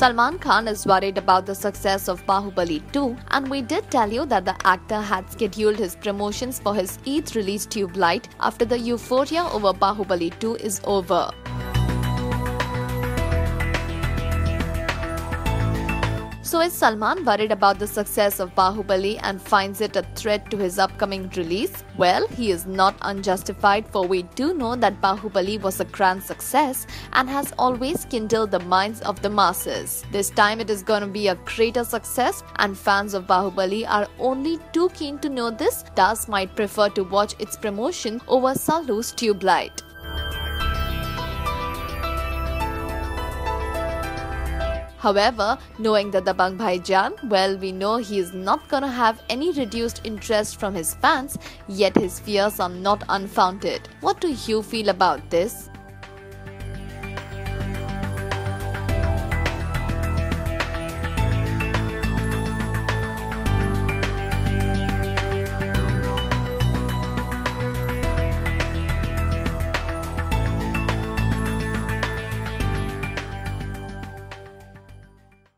Salman Khan is worried about the success of Bahubali 2, and we did tell you that the actor had scheduled his promotions for his Eid release Tubelight after the euphoria over Bahubali 2 is over. So is Salman worried about the success of Bahubali and finds it a threat to his upcoming release? Well, he is not unjustified for we do know that Bahubali was a grand success and has always kindled the minds of the masses. This time it is going to be a greater success and fans of Bahubali are only too keen to know this thus might prefer to watch its promotion over Salu's Tubelight. However, knowing that the Dabangg Bhaijaan, well, we know he is not gonna have any reduced interest from his fans, yet his fears are not unfounded. What do you feel about this?